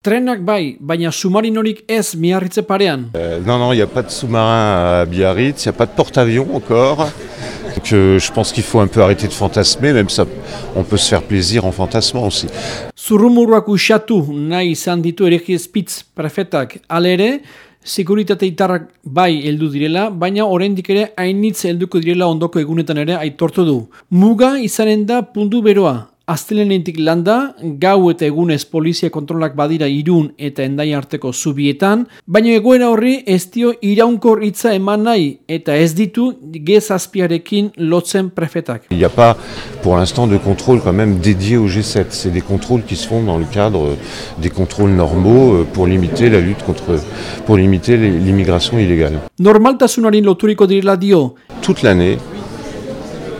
Trenak bai, baina submarinorik ez miarritze parean. Euh, non, non, il n'y a pas de sous-marin à Biarritz, il n'y a pas de porte-avions encore. Donc euh, je pense qu'il faut un peu arrêter de fantasmer, même ça, on peut se faire plaisir en fantasmant aussi. Zurrumuruak usatu nahi izan ditu eregi espitz prefetak alere, sekuritate itarrak bai heldu direla, baina oraindik ere hainitz helduko direla ondoko egunetan ere aitortu du. Muga izanen da puntu beroa, Aztelenetik landa, gau eta egunez polizia kontrolak badira irun eta endai arteko zubietan, baina egoera horri ez dio iraunkor hitza eman nahi eta ez ditu gezazpiarekin lotzen prefetak. Il n'y a pas pour l'instant de contrôle quand même dédié au G7. C'est des contrôles qui se font dans le cadre des contrôles normaux euh, pour limiter la lutte contre, pour limiter l'immigration illégale. Normaltasunari loturiko direla dio? Toute l'année,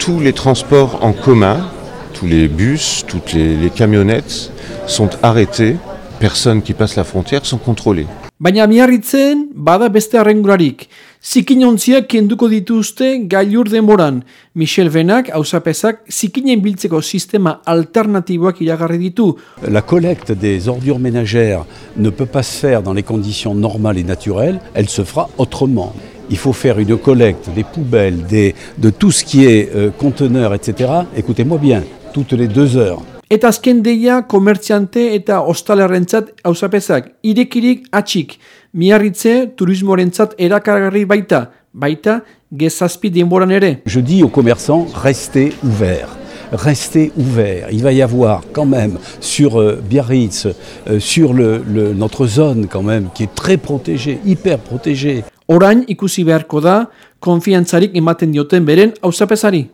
tous les transports en commun tous les bus, toutes les, les camionnettes sont arrêtés. Personnes qui passent la frontière sont contrôlées. Baina miarritzen, bada beste arrengurarik. Zikinontziak kenduko dituzte gailur demoran. Michel hausapezak, zikinen biltzeko sistema alternatiboak iragarri ditu. La collecte des ordures ménagères ne peut pas se faire dans les conditions normales et naturelles, elle se fera autrement. Il faut faire une collecte des poubelles, des, de tout ce qui est euh, conteneur, etc. Écoutez-moi bien, toutes les deux heures. Eta azken deia komertziante eta ostalerrentzat hausapezak, irekirik atxik, miarritze turismorentzat erakargarri baita, baita gezazpi denboran ere. Je dis aux commerçants, restez ouverts. Restez ouverts. Il va y avoir quand même sur euh, Biarritz, euh, sur le, le, notre zone quand même, qui est très protégée, hyper protégée. Orain ikusi beharko da, konfiantzarik ematen dioten beren hausapezari.